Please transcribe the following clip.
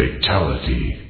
Fatality.